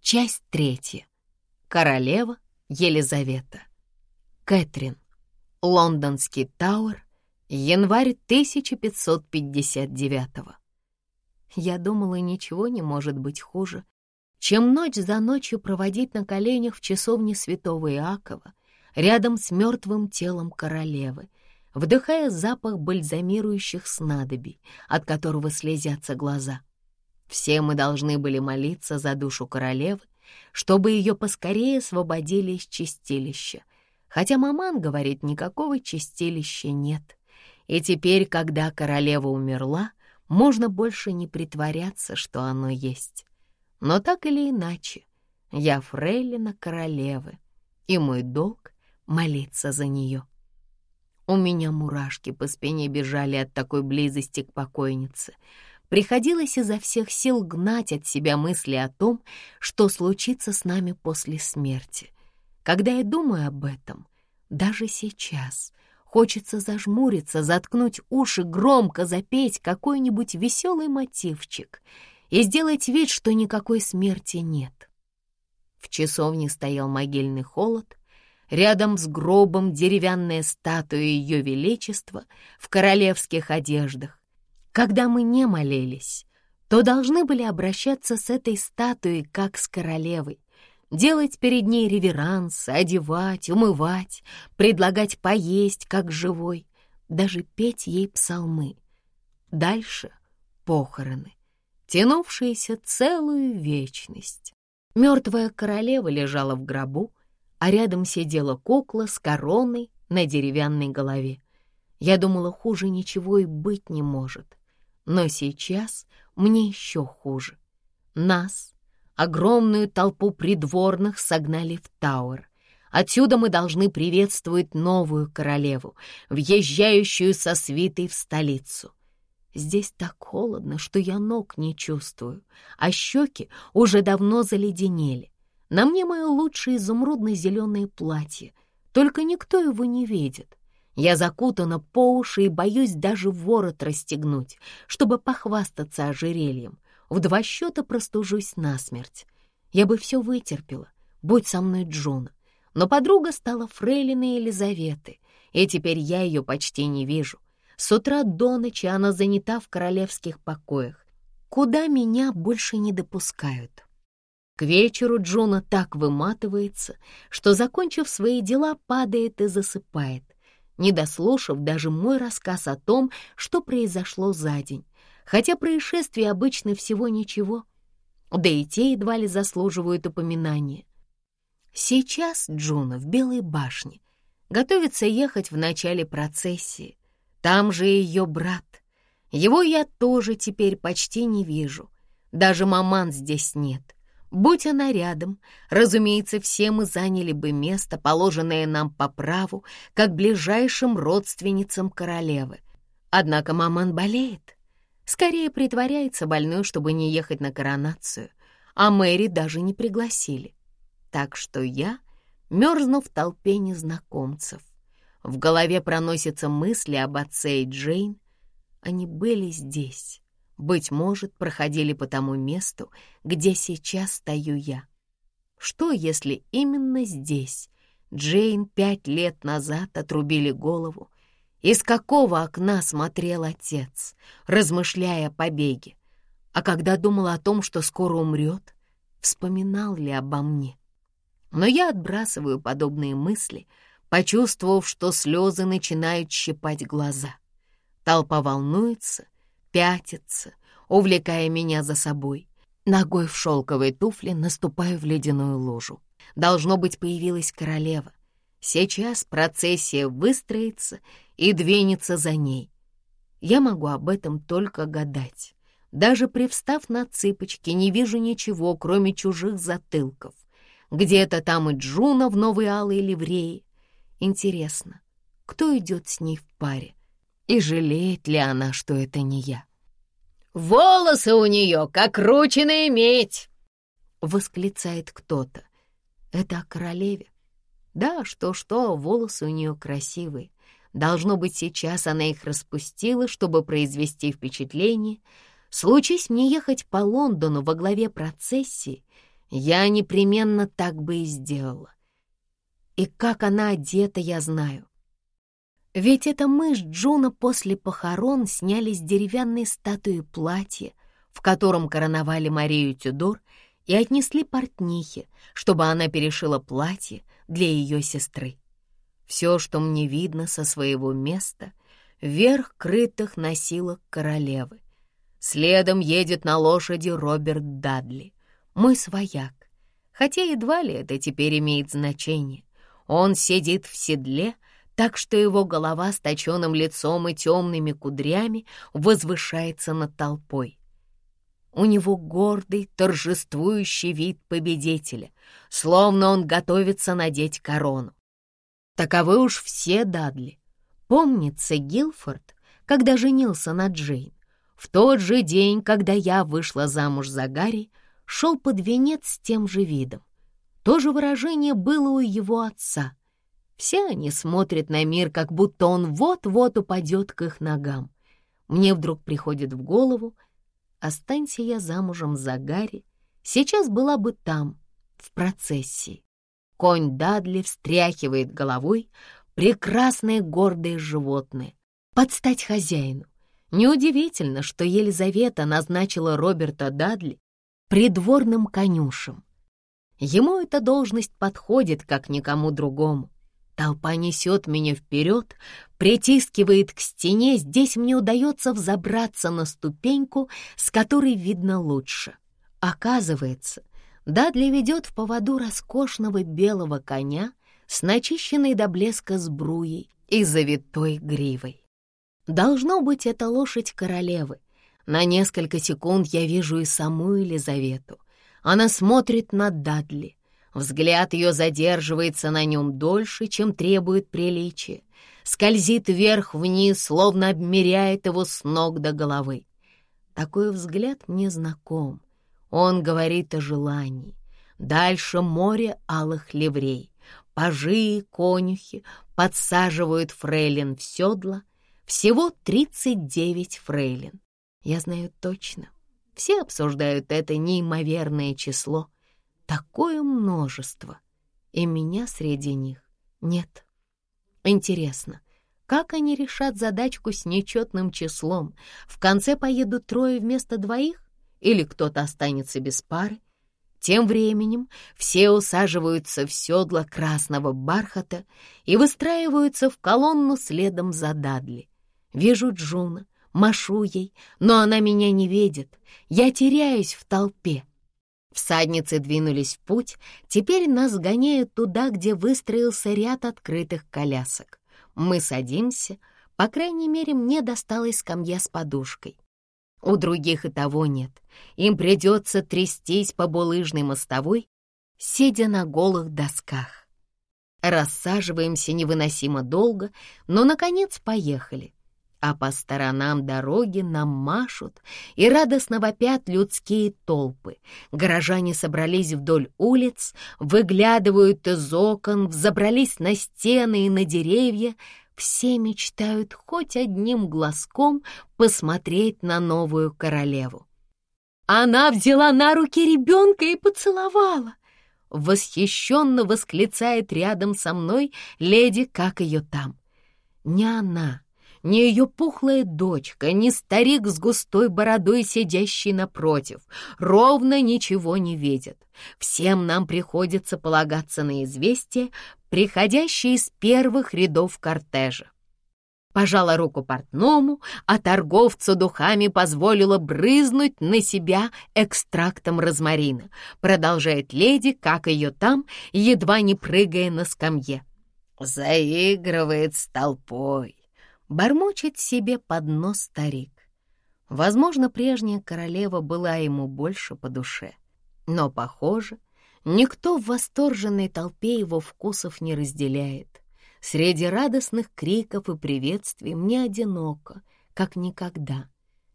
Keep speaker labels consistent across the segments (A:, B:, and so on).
A: Часть третья. Королева Елизавета. Кэтрин. Лондонский Тауэр. Январь 1559 Я думала, ничего не может быть хуже, чем ночь за ночью проводить на коленях в часовне святого Иакова рядом с мертвым телом королевы, вдыхая запах бальзамирующих снадобий, от которого слезятся глаза. Все мы должны были молиться за душу королевы, чтобы ее поскорее освободили из чистилища, хотя маман говорит, никакого чистилища нет. И теперь, когда королева умерла, можно больше не притворяться, что оно есть. Но так или иначе, я фрейлина королевы, и мой долг — молиться за нее. У меня мурашки по спине бежали от такой близости к покойнице. Приходилось изо всех сил гнать от себя мысли о том, что случится с нами после смерти. Когда я думаю об этом, даже сейчас хочется зажмуриться, заткнуть уши, громко запеть какой-нибудь веселый мотивчик — и сделать вид, что никакой смерти нет. В часовне стоял могильный холод, рядом с гробом деревянная статуя Ее Величества в королевских одеждах. Когда мы не молились, то должны были обращаться с этой статуей как с королевой, делать перед ней реверансы, одевать, умывать, предлагать поесть как живой, даже петь ей псалмы. Дальше — похороны тянувшиеся целую вечность. Мертвая королева лежала в гробу, а рядом сидела кукла с короной на деревянной голове. Я думала, хуже ничего и быть не может. Но сейчас мне еще хуже. Нас, огромную толпу придворных, согнали в Тауэр. Отсюда мы должны приветствовать новую королеву, въезжающую со свитой в столицу. Здесь так холодно, что я ног не чувствую, а щеки уже давно заледенели. На мне мое лучшее изумрудно-зеленое платье, только никто его не видит. Я закутана по уши и боюсь даже ворот расстегнуть, чтобы похвастаться ожерельем. В два счета простужусь насмерть. Я бы все вытерпела, будь со мной Джона. Но подруга стала фрейлиной Елизаветы, и теперь я ее почти не вижу. С утра до ночи она занята в королевских покоях, куда меня больше не допускают. К вечеру Джуна так выматывается, что, закончив свои дела, падает и засыпает, не дослушав даже мой рассказ о том, что произошло за день, хотя происшествий обычно всего ничего, да и те едва ли заслуживают упоминания. Сейчас Джуна в Белой башне готовится ехать в начале процессии, там же ее брат. Его я тоже теперь почти не вижу. Даже маман здесь нет. Будь она рядом, разумеется, все мы заняли бы место, положенное нам по праву, как ближайшим родственницам королевы. Однако маман болеет. Скорее притворяется больной, чтобы не ехать на коронацию, а Мэри даже не пригласили. Так что я мерзну в толпе незнакомцев. В голове проносятся мысли об отце и Джейн. Они были здесь. Быть может, проходили по тому месту, где сейчас стою я. Что, если именно здесь Джейн пять лет назад отрубили голову? Из какого окна смотрел отец, размышляя о побеге? А когда думал о том, что скоро умрет, вспоминал ли обо мне? Но я отбрасываю подобные мысли — почувствовав, что слезы начинают щипать глаза. Толпа волнуется, пятится, увлекая меня за собой. Ногой в шелковой туфле наступаю в ледяную лужу. Должно быть, появилась королева. Сейчас процессия выстроится и двинется за ней. Я могу об этом только гадать. Даже привстав на цыпочки, не вижу ничего, кроме чужих затылков. Где-то там и Джуна в новой алой ливреи, Интересно, кто идет с ней в паре? И жалеет ли она, что это не я?
B: «Волосы у нее, как рученая медь!»
A: — восклицает кто-то. Это о королеве. Да, что-что, волосы у нее красивые, Должно быть, сейчас она их распустила, чтобы произвести впечатление. Случись мне ехать по Лондону во главе процессии, я непременно так бы и сделала. И как она одета, я знаю. Ведь это мы с Джуна после похорон сняли с деревянной статуи платье, в котором короновали Марию Тюдор, и отнесли портнихе, чтобы она перешила платье для ее сестры. Все, что мне видно со своего места, верх крытых носилок королевы. Следом едет на лошади Роберт Дадли, мой свояк, хотя едва ли это теперь имеет значение. Он сидит в седле, так что его голова с точенным лицом и темными кудрями возвышается над толпой. У него гордый, торжествующий вид победителя, словно он готовится надеть корону. Таковы уж все Дадли. Помнится Гилфорд, когда женился на Джейн. В тот же день, когда я вышла замуж за Гарри, шел под венец с тем же видом. То же выражение было у его отца. Все они смотрят на мир, как будто он вот-вот упадет к их ногам. Мне вдруг приходит в голову, останься я замужем за Гарри, сейчас была бы там, в процессии. Конь Дадли встряхивает головой, прекрасное гордое животное, под стать хозяину. Неудивительно, что Елизавета назначила Роберта Дадли придворным конюшем. Ему эта должность подходит, как никому другому. Толпа несет меня вперед, притискивает к стене, здесь мне удается взобраться на ступеньку, с которой видно лучше. Оказывается, Дадли ведет в поводу роскошного белого коня с начищенной до блеска сбруей и завитой гривой. Должно быть, это лошадь королевы. На несколько секунд я вижу и саму Елизавету. Она смотрит на Дадли. Взгляд ее задерживается на нем дольше, чем требует приличия. Скользит вверх-вниз, словно обмеряет его с ног до головы. Такой взгляд мне знаком. Он говорит о желании. Дальше море алых ливрей. Пажи и конюхи подсаживают фрейлин в седла. Всего 39 фрейлин. Я знаю точно. Все обсуждают это неимоверное число. Такое множество. И меня среди них нет. Интересно, как они решат задачку с нечетным числом? В конце поедут трое вместо двоих? или кто-то останется без пары. Тем временем все усаживаются в седла красного бархата и выстраиваются в колонну следом за Дадли. Вижу Джуна, машу ей, но она меня не видит. Я теряюсь в толпе. Всадницы двинулись в путь, теперь нас сгоняют туда, где выстроился ряд открытых колясок. Мы садимся, по крайней мере, мне досталась скамья с подушкой. У других и того нет. Им придется трястись по булыжной мостовой, сидя на голых досках. Рассаживаемся невыносимо долго, но, наконец, поехали. А по сторонам дороги нам машут и радостно вопят людские толпы. Горожане собрались вдоль улиц, выглядывают из окон, взобрались на стены и на деревья — все мечтают хоть одним глазком посмотреть на новую королеву. Она взяла на руки ребенка и поцеловала. Восхищенно восклицает рядом со мной леди, как ее там. Не она, ни ее пухлая дочка, ни старик с густой бородой, сидящий напротив, ровно ничего не видят. Всем нам приходится полагаться на известие, приходящее из первых рядов кортежа. Пожала руку портному, а торговцу духами позволила брызнуть на себя экстрактом розмарина. Продолжает леди, как ее там, едва не прыгая на скамье. Заигрывает с толпой Бормочет себе под нос старик. Возможно, прежняя королева была ему больше по душе. Но, похоже, никто в восторженной толпе его вкусов не разделяет. Среди радостных криков и приветствий мне одиноко, как никогда.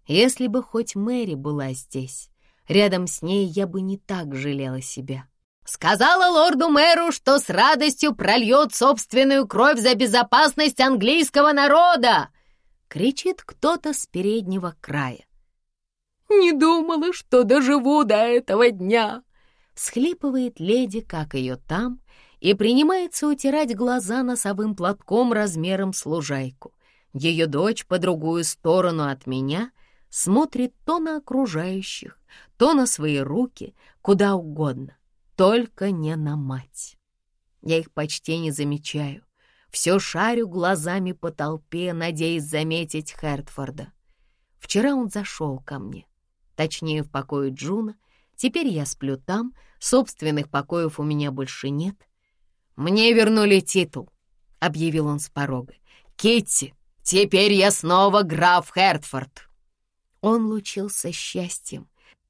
A: Если бы хоть Мэри была здесь, рядом с ней я бы не так жалела себя.
B: Сказала лорду-мэру, что с радостью прольет собственную кровь за безопасность английского народа!» — кричит кто-то с переднего края.
A: «Не думала, что доживу до этого дня!» — схлипывает леди, как ее там, и принимается утирать глаза носовым платком размером с лужайку. Ее дочь по другую сторону от меня смотрит то на окружающих, то на свои руки, куда угодно только не на мать. Я их почти не замечаю. Все шарю глазами по толпе, надеясь заметить Хертфорда. Вчера он зашел ко мне, точнее, в покое Джуна. Теперь я сплю там, собственных покоев у меня больше нет. «Мне вернули титул», — объявил он с порога. «Китти, теперь я снова граф Хертфорд». Он лучился счастьем,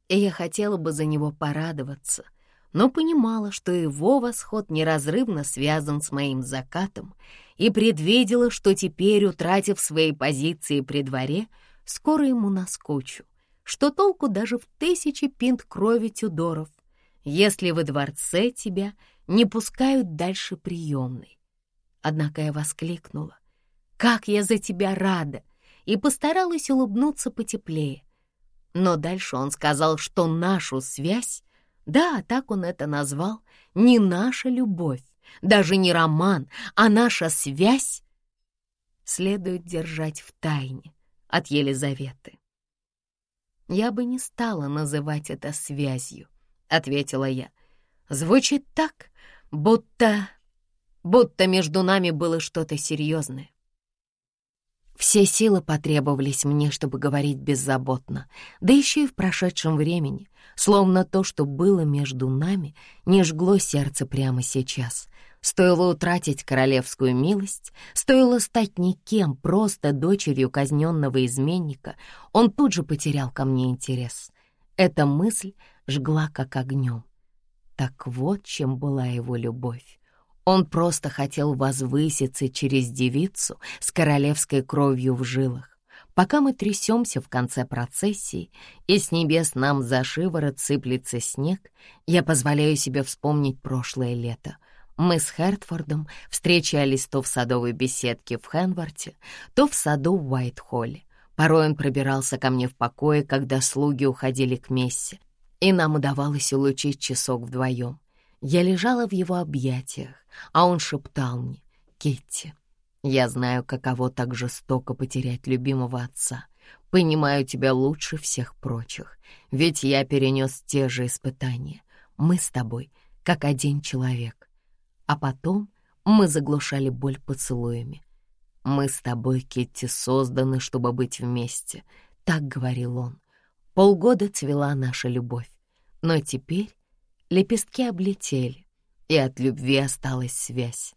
A: и я хотела бы за него порадоваться — но понимала, что его восход неразрывно связан с моим закатом и предвидела, что теперь, утратив свои позиции при дворе, скоро ему наскучу. Что толку даже в тысячи пинт крови Тюдоров, если во дворце тебя не пускают дальше приемной? Однако я воскликнула. «Как я за тебя рада!» и постаралась улыбнуться потеплее. Но дальше он сказал, что нашу связь да, так он это назвал. Не наша любовь, даже не роман, а наша связь следует держать в тайне от Елизаветы. «Я бы не стала называть это связью», — ответила я. «Звучит так, будто... будто между нами было что-то серьезное. Все силы потребовались мне, чтобы говорить беззаботно, да еще и в прошедшем времени, словно то, что было между нами, не жгло сердце прямо сейчас. Стоило утратить королевскую милость, стоило стать никем, просто дочерью казненного изменника, он тут же потерял ко мне интерес. Эта мысль жгла как огнем. Так вот чем была его любовь. Он просто хотел возвыситься через девицу с королевской кровью в жилах. Пока мы трясемся в конце процессии, и с небес нам за шиворот сыплется снег, я позволяю себе вспомнить прошлое лето. Мы с Хертфордом встречались то в садовой беседке в Хенворте, то в саду в Уайт-Холле. Порой он пробирался ко мне в покое, когда слуги уходили к мессе, и нам удавалось улучить часок вдвоем. Я лежала в его объятиях, а он шептал мне, «Китти, я знаю, каково так жестоко потерять любимого отца. Понимаю тебя лучше всех прочих, ведь я перенес те же испытания. Мы с тобой как один человек. А потом мы заглушали боль поцелуями. Мы с тобой, Китти, созданы, чтобы быть вместе, так говорил он. Полгода цвела наша любовь, но теперь лепестки облетели, и от любви осталась связь.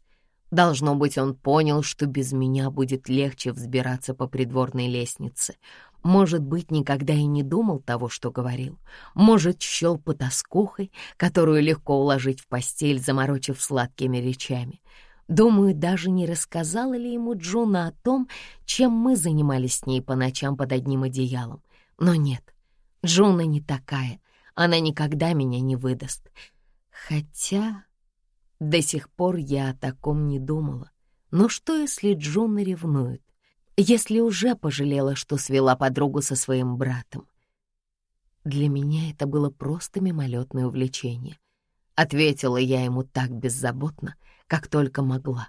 A: Должно быть, он понял, что без меня будет легче взбираться по придворной лестнице. Может быть, никогда и не думал того, что говорил. Может, счел потаскухой, которую легко уложить в постель, заморочив сладкими речами. Думаю, даже не рассказала ли ему Джуна о том, чем мы занимались с ней по ночам под одним одеялом. Но нет, Джуна не такая, она никогда меня не выдаст. Хотя... До сих пор я о таком не думала. Но что, если Джун ревнует? Если уже пожалела, что свела подругу со своим братом? Для меня это было просто мимолетное увлечение. Ответила я ему так беззаботно, как только могла.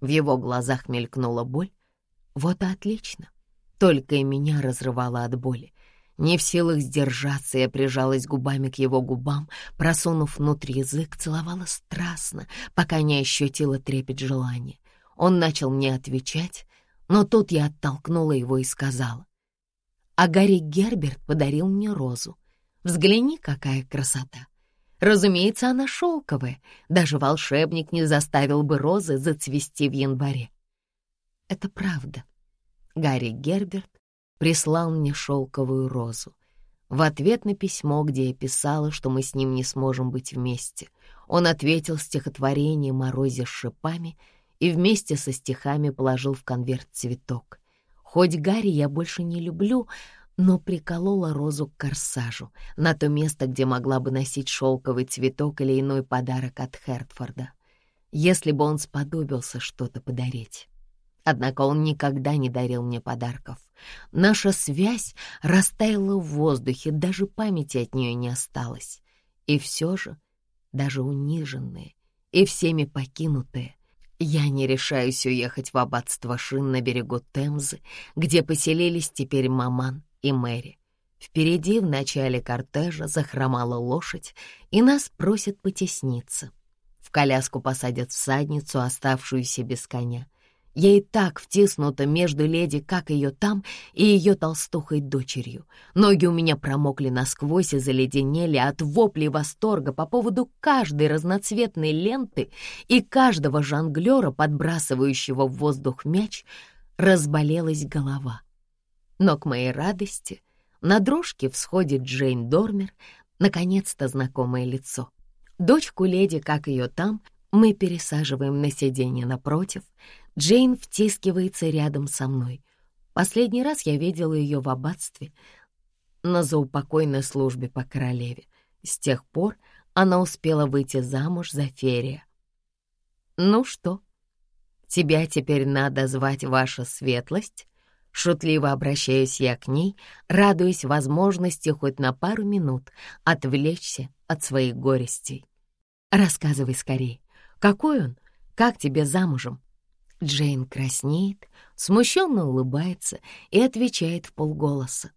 A: В его глазах мелькнула боль. Вот и отлично. Только и меня разрывало от боли. Не в силах сдержаться, я прижалась губами к его губам, просунув внутрь язык, целовала страстно, пока не ощутила трепет желания. Он начал мне отвечать, но тут я оттолкнула его и сказала. А Гарри Герберт подарил мне розу. Взгляни, какая красота. Разумеется, она шелковая. Даже волшебник не заставил бы розы зацвести в январе. Это правда. Гарри Герберт прислал мне шелковую розу. В ответ на письмо, где я писала, что мы с ним не сможем быть вместе, он ответил стихотворением о с шипами и вместе со стихами положил в конверт цветок. Хоть Гарри я больше не люблю, но приколола розу к корсажу, на то место, где могла бы носить шелковый цветок или иной подарок от Хертфорда, если бы он сподобился что-то подарить. Однако он никогда не дарил мне подарков. Наша связь растаяла в воздухе, даже памяти от нее не осталось. И все же, даже униженные и всеми покинутые, я не решаюсь уехать в аббатство Шин на берегу Темзы, где поселились теперь Маман и Мэри. Впереди в начале кортежа захромала лошадь, и нас просят потесниться. В коляску посадят всадницу, оставшуюся без коня. Я и так втиснута между леди, как ее там, и ее толстухой-дочерью. Ноги у меня промокли насквозь и заледенели от воплей восторга по поводу каждой разноцветной ленты и каждого жонглера, подбрасывающего в воздух мяч, разболелась голова. Но к моей радости на дрожке всходит Джейн Дормер, наконец-то знакомое лицо. Дочку леди, как ее там, мы пересаживаем на сиденье напротив — Джейн втискивается рядом со мной. Последний раз я видела ее в аббатстве на заупокойной службе по королеве. С тех пор она успела выйти замуж за Ферия. «Ну что, тебя теперь надо звать ваша светлость?» Шутливо обращаюсь я к ней, радуясь возможности хоть на пару минут отвлечься от своих горестей. «Рассказывай скорее, какой он? Как тебе замужем?» Джейн краснеет, смущенно улыбается и отвечает в полголоса.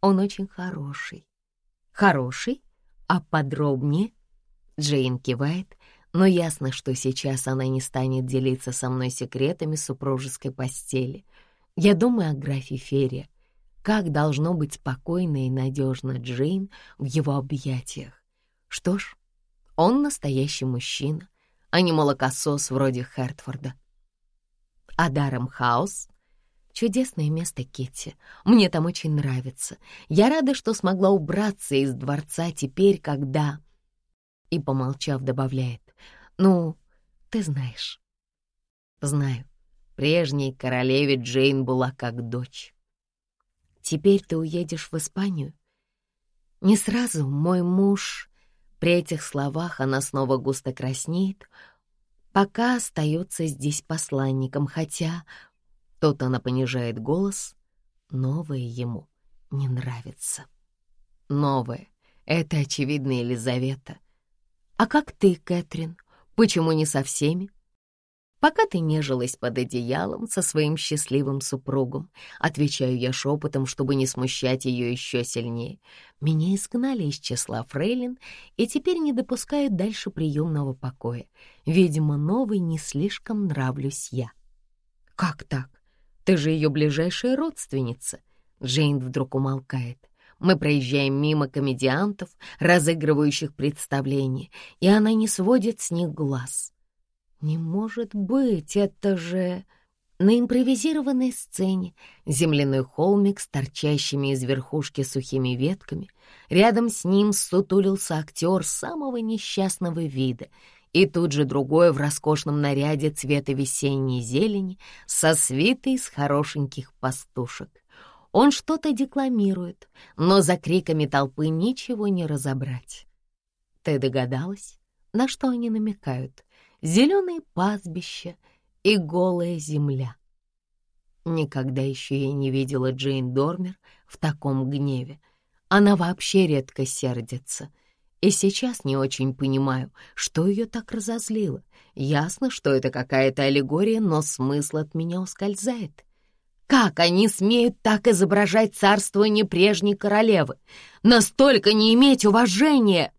A: Он очень хороший. Хороший? А подробнее? Джейн кивает, но ясно, что сейчас она не станет делиться со мной секретами супружеской постели. Я думаю о графе Ферри. Как должно быть спокойно и надежно Джейн в его объятиях. Что ж, он настоящий мужчина, а не молокосос вроде Хертфорда. А Хаус — чудесное место, Китти. Мне там очень нравится. Я рада, что смогла убраться из дворца теперь, когда...» И, помолчав, добавляет. «Ну, ты знаешь». «Знаю. Прежней королеве Джейн была как дочь. Теперь ты уедешь в Испанию?» «Не сразу, мой муж...» При этих словах она снова густо краснеет, пока остается здесь посланником, хотя... Тут она понижает голос, новое ему не нравится. Новое — это, очевидно, Елизавета. А как ты, Кэтрин? Почему не со всеми? Пока ты нежилась под одеялом со своим счастливым супругом, отвечаю я шепотом, чтобы не смущать ее еще сильнее. Меня изгнали из числа фрейлин и теперь не допускают дальше приемного покоя. Видимо, новой не слишком нравлюсь я. Как так? Ты же ее ближайшая родственница. Джейн вдруг умолкает. Мы проезжаем мимо комедиантов, разыгрывающих представление, и она не сводит с них глаз. Не может быть, это же... На импровизированной сцене земляной холмик с торчащими из верхушки сухими ветками. Рядом с ним сутулился актер самого несчастного вида, и тут же другой в роскошном наряде цвета весенней зелени со свитой из хорошеньких пастушек. Он что-то декламирует, но за криками толпы ничего не разобрать. Ты догадалась, на что они намекают? Зеленые пастбища и голая земля. Никогда еще я не видела Джейн Дормер в таком гневе. Она вообще редко сердится. И сейчас не очень понимаю, что ее так разозлило. Ясно, что это какая-то аллегория, но смысл от меня ускользает. Как они смеют так изображать царствование прежней королевы? Настолько не иметь уважения!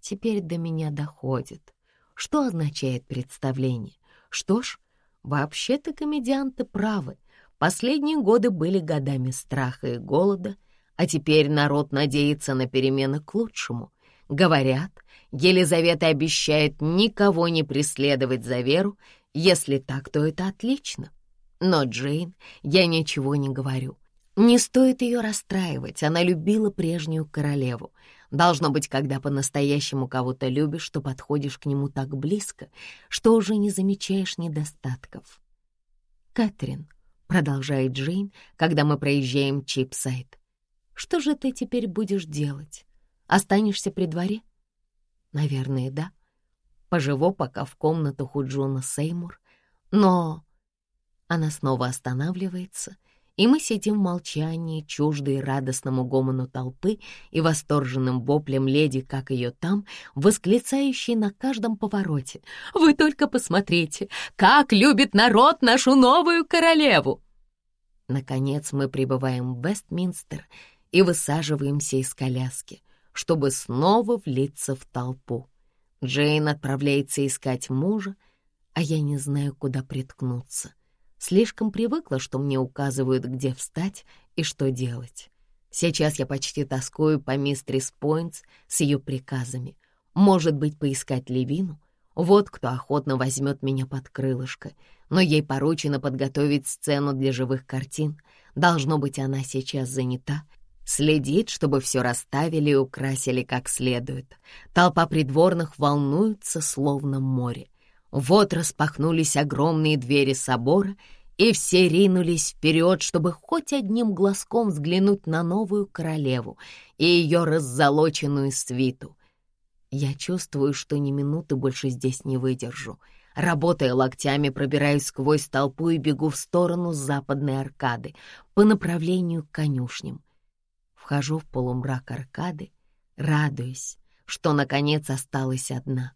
A: Теперь до меня доходит, что означает представление? Что ж, вообще-то комедианты правы. Последние годы были годами страха и голода, а теперь народ надеется на перемены к лучшему. Говорят, Елизавета обещает никого не преследовать за веру, если так, то это отлично. Но Джейн я ничего не говорю. Не стоит ее расстраивать, она любила прежнюю королеву. Должно быть, когда по-настоящему кого-то любишь, то подходишь к нему так близко, что уже не замечаешь недостатков. Кэтрин, продолжает Джейн, когда мы проезжаем Чипсайд. «Что же ты теперь будешь делать? Останешься при дворе?» «Наверное, да. Поживу пока в комнатах у Джона Сеймур. Но...» Она снова останавливается, и мы сидим в молчании, чуждые радостному гомону толпы и восторженным воплем леди, как ее там, восклицающей на каждом повороте. «Вы только посмотрите, как любит народ нашу новую королеву!» Наконец мы прибываем в Вестминстер и высаживаемся из коляски, чтобы снова влиться в толпу. Джейн отправляется искать мужа, а я не знаю, куда приткнуться. Слишком привыкла, что мне указывают, где встать и что делать. Сейчас я почти тоскую по мистерис Пойнтс с ее приказами. Может быть, поискать Левину? Вот кто охотно возьмет меня под крылышко. Но ей поручено подготовить сцену для живых картин. Должно быть, она сейчас занята. Следит, чтобы все расставили и украсили как следует. Толпа придворных волнуется, словно море. Вот распахнулись огромные двери собора, и все ринулись вперед, чтобы хоть одним глазком взглянуть на новую королеву и ее раззолоченную свиту. Я чувствую, что ни минуты больше здесь не выдержу. Работая локтями, пробираюсь сквозь толпу и бегу в сторону западной аркады по направлению к конюшням. Вхожу в полумрак аркады, радуясь, что, наконец, осталась одна —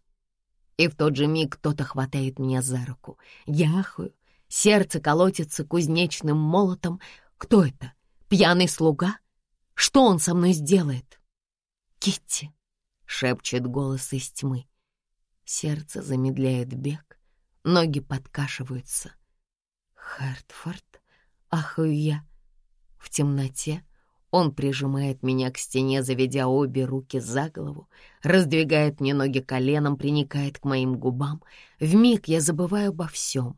A: и в тот же миг кто-то хватает меня за руку. Я ахаю, сердце колотится кузнечным молотом. Кто это? Пьяный слуга? Что он со мной сделает? Китти, шепчет голос из тьмы. Сердце замедляет бег, ноги подкашиваются. Хартфорд, ахаю я. В темноте он прижимает меня к стене, заведя обе руки за голову, раздвигает мне ноги коленом, приникает к моим губам. Вмиг я забываю обо всем.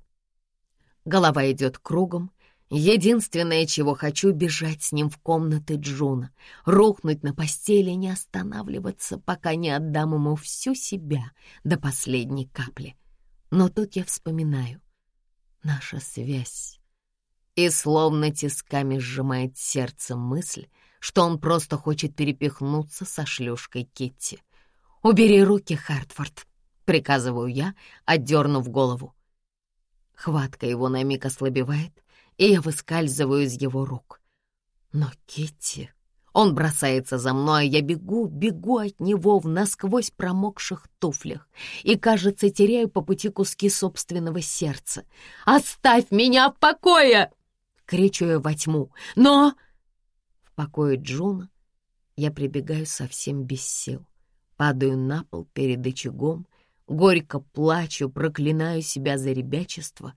A: Голова идет кругом. Единственное, чего хочу, бежать с ним в комнаты Джуна, рухнуть на постели не останавливаться, пока не отдам ему всю себя до последней капли. Но тут я вспоминаю. Наша связь и словно тисками сжимает сердце мысль, что он просто хочет перепихнуться со шлюшкой Китти. «Убери руки, Хартфорд», — приказываю я, отдернув голову. Хватка его на миг ослабевает, и я выскальзываю из его рук. Но Китти... Он бросается за мной, а я бегу, бегу от него в насквозь промокших туфлях и, кажется, теряю по пути куски собственного сердца. «Оставь меня в покое!» Кричу я во тьму. «Но...» В покое Джуна я прибегаю совсем без сил. Падаю на пол перед очагом, горько плачу, проклинаю себя за ребячество.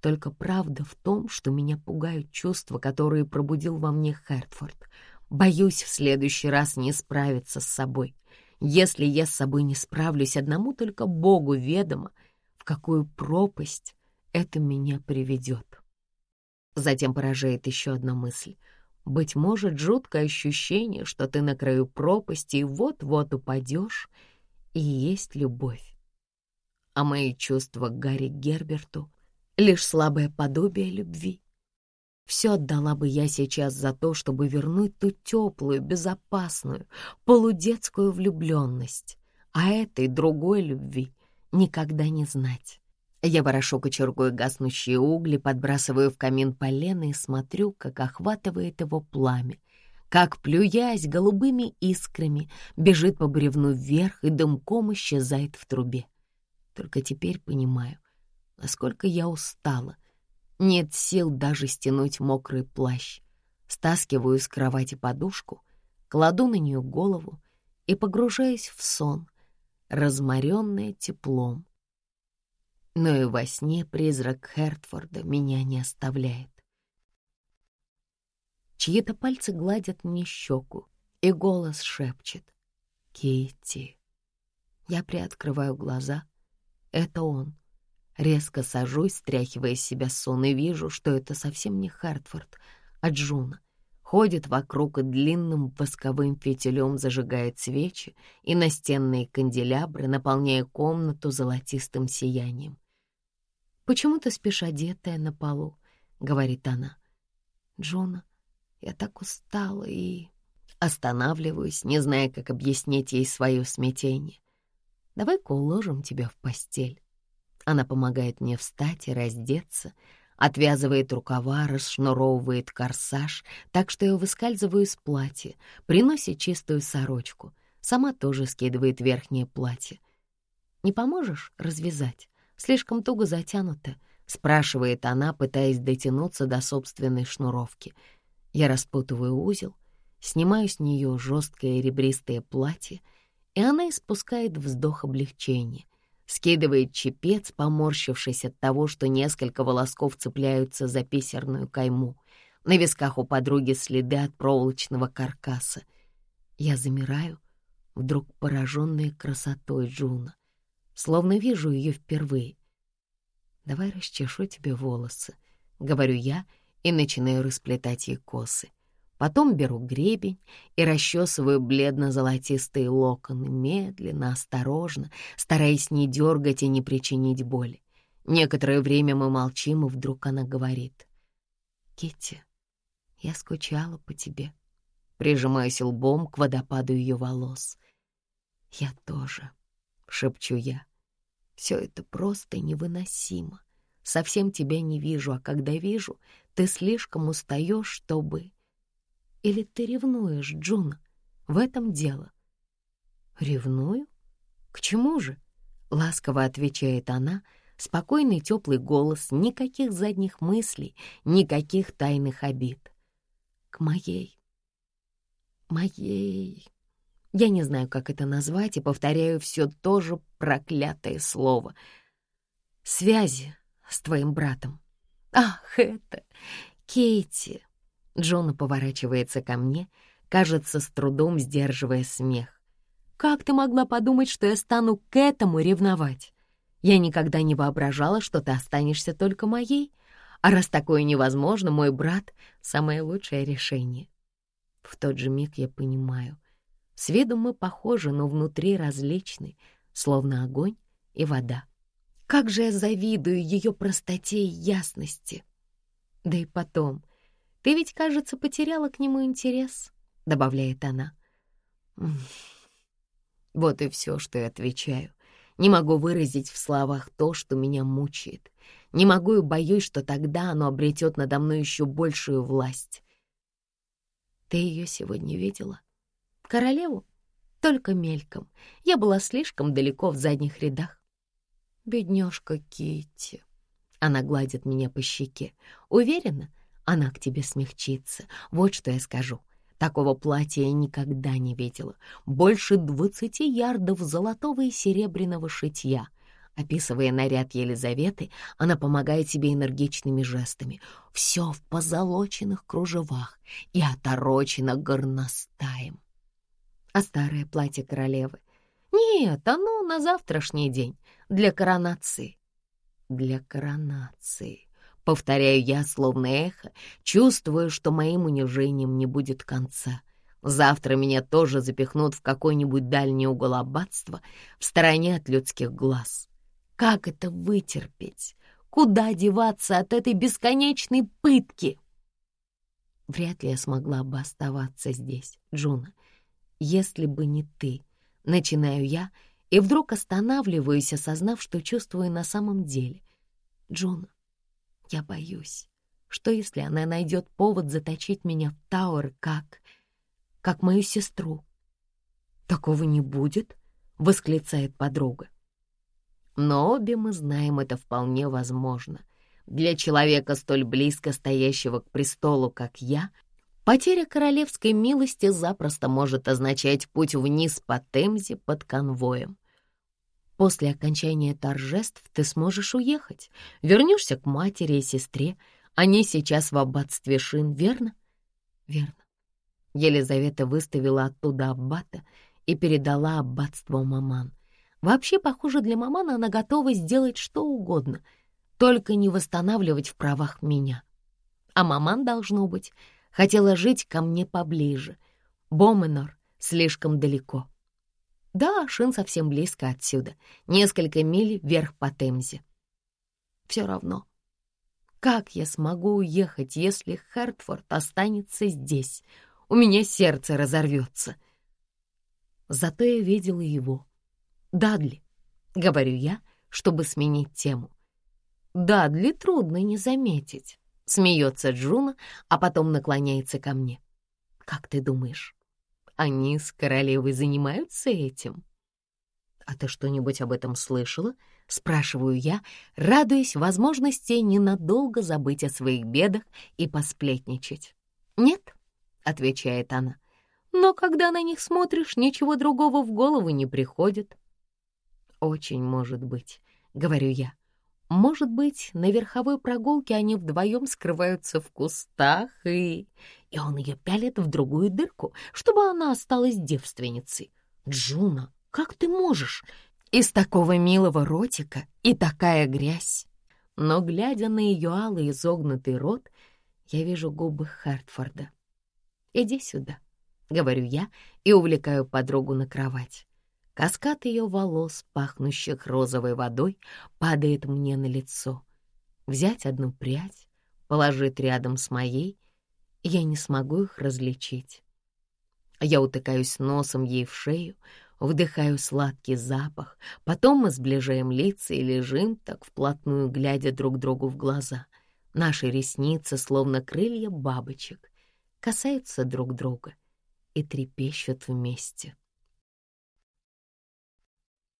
A: Только правда в том, что меня пугают чувства, которые пробудил во мне Хертфорд. Боюсь в следующий раз не справиться с собой. Если я с собой не справлюсь, одному только Богу ведомо, в какую пропасть это меня приведет. Затем поражает еще одна мысль. Быть может, жуткое ощущение, что ты на краю пропасти и вот-вот упадешь, и есть любовь. А мои чувства к Гарри Герберту — лишь слабое подобие любви. Все отдала бы я сейчас за то, чтобы вернуть ту теплую, безопасную, полудетскую влюбленность, а этой другой любви никогда не знать. Я ворошу кочергой гаснущие угли, подбрасываю в камин полено и смотрю, как охватывает его пламя, как, плюясь голубыми искрами, бежит по бревну вверх и дымком исчезает в трубе. Только теперь понимаю, насколько я устала. Нет сил даже стянуть мокрый плащ. Стаскиваю с кровати подушку, кладу на нее голову и погружаюсь в сон, разморенная теплом, но и во сне призрак Хертфорда меня не оставляет. Чьи-то пальцы гладят мне щеку, и голос шепчет «Китти». Я приоткрываю глаза. Это он. Резко сажусь, стряхивая с себя сон, и вижу, что это совсем не Хартфорд, а Джуна. Ходит вокруг и длинным восковым фитилем зажигает свечи и настенные канделябры, наполняя комнату золотистым сиянием. Почему ты спишь одетая на полу? говорит она. «Джона, я так устала и...» Останавливаюсь, не зная, как объяснить ей свое смятение. «Давай-ка уложим тебя в постель». Она помогает мне встать и раздеться, отвязывает рукава, расшнуровывает корсаж, так что я выскальзываю из платья, приносит чистую сорочку, сама тоже скидывает верхнее платье. «Не поможешь развязать? Слишком туго затянуто», — спрашивает она, пытаясь дотянуться до собственной шнуровки. Я распутываю узел, снимаю с нее жесткое ребристое платье, и она испускает вздох облегчения, скидывает чепец, поморщившись от того, что несколько волосков цепляются за писерную кайму. На висках у подруги следы от проволочного каркаса. Я замираю, вдруг пораженная красотой Джуна, словно вижу ее впервые. «Давай расчешу тебе волосы», — говорю я и начинаю расплетать ей косы. Потом беру гребень и расчесываю бледно-золотистые локоны, медленно, осторожно, стараясь не дергать и не причинить боли. Некоторое время мы молчим, и вдруг она говорит. «Китти, я скучала по тебе», прижимаясь лбом к водопаду ее волос. «Я тоже», — шепчу я. «Все это просто невыносимо. Совсем тебя не вижу, а когда вижу, ты слишком устаешь, чтобы...» Или ты ревнуешь, Джун? В этом дело. Ревную? К чему же? Ласково отвечает она, спокойный теплый голос, никаких задних мыслей, никаких тайных обид. К моей. Моей. Я не знаю, как это назвать, и повторяю все то же проклятое слово. Связи с твоим братом. Ах, это... Кейти, Джона поворачивается ко мне, кажется, с трудом сдерживая смех. «Как ты могла подумать, что я стану к этому ревновать? Я никогда не воображала, что ты останешься только моей, а раз такое невозможно, мой брат — самое лучшее решение». В тот же миг я понимаю. С виду мы похожи, но внутри различны, словно огонь и вода. Как же я завидую ее простоте и ясности! Да и потом, ты ведь, кажется, потеряла к нему интерес», — добавляет она. Вот и все, что я отвечаю. Не могу выразить в словах то, что меня мучает. Не могу и боюсь, что тогда оно обретет надо мной еще большую власть. Ты ее сегодня видела? Королеву? Только мельком. Я была слишком далеко в задних рядах. Бедняжка Китти. Она гладит меня по щеке. Уверена, она к тебе смягчится. Вот что я скажу. Такого платья я никогда не видела. Больше двадцати ярдов золотого и серебряного шитья. Описывая наряд Елизаветы, она помогает себе энергичными жестами. Все в позолоченных кружевах и оторочено горностаем. А старое платье королевы? Нет, оно на завтрашний день, для коронации. Для коронации. Повторяю я, словно эхо, чувствую, что моим унижением не будет конца. Завтра меня тоже запихнут в какой-нибудь дальний угол аббатства, в стороне от людских глаз. Как это вытерпеть? Куда деваться от этой бесконечной пытки? Вряд ли я смогла бы оставаться здесь, Джуна, если бы не ты. Начинаю я и вдруг останавливаюсь, осознав, что чувствую на самом деле. Джуна, я боюсь, что если она найдет повод заточить меня в Тауэр, как... как мою сестру? Такого не будет, — восклицает подруга. Но обе мы знаем, это вполне возможно. Для человека, столь близко стоящего к престолу, как я, потеря королевской милости запросто может означать путь вниз по Темзе под конвоем. После окончания торжеств ты сможешь уехать, вернешься к матери и сестре. Они сейчас в аббатстве Шин, верно? Верно. Елизавета выставила оттуда аббата и передала аббатство маман. Вообще, похоже, для мамана она готова сделать что угодно, только не восстанавливать в правах меня. А маман, должно быть, хотела жить ко мне поближе. Боменор слишком далеко. Да, Шин совсем близко отсюда, несколько миль вверх по Темзе. Все равно. Как я смогу уехать, если Хартфорд останется здесь? У меня сердце разорвется. Зато я видела его. Дадли, говорю я, чтобы сменить тему. Дадли трудно не заметить. Смеется Джуна, а потом наклоняется ко мне. Как ты думаешь, они с королевой занимаются этим? А ты что-нибудь об этом слышала? Спрашиваю я, радуясь возможности ненадолго забыть о своих бедах и посплетничать. Нет, отвечает она. Но когда на них смотришь, ничего другого в голову не приходит. Очень может быть, говорю я. Может быть, на верховой прогулке они вдвоем скрываются в кустах, и... И он ее пялит в другую дырку, чтобы она осталась девственницей. Джуна, как ты можешь? Из такого милого ротика и такая грязь. Но, глядя на ее алый изогнутый рот, я вижу губы Хартфорда. «Иди сюда», — говорю я и увлекаю подругу на кровать. Каскад ее волос, пахнущих розовой водой, падает мне на лицо. Взять одну прядь, положить рядом с моей, я не смогу их различить. Я утыкаюсь носом ей в шею, вдыхаю сладкий запах, потом мы сближаем лица и лежим так вплотную, глядя друг другу в глаза. Наши ресницы, словно крылья бабочек, касаются друг друга и трепещут вместе.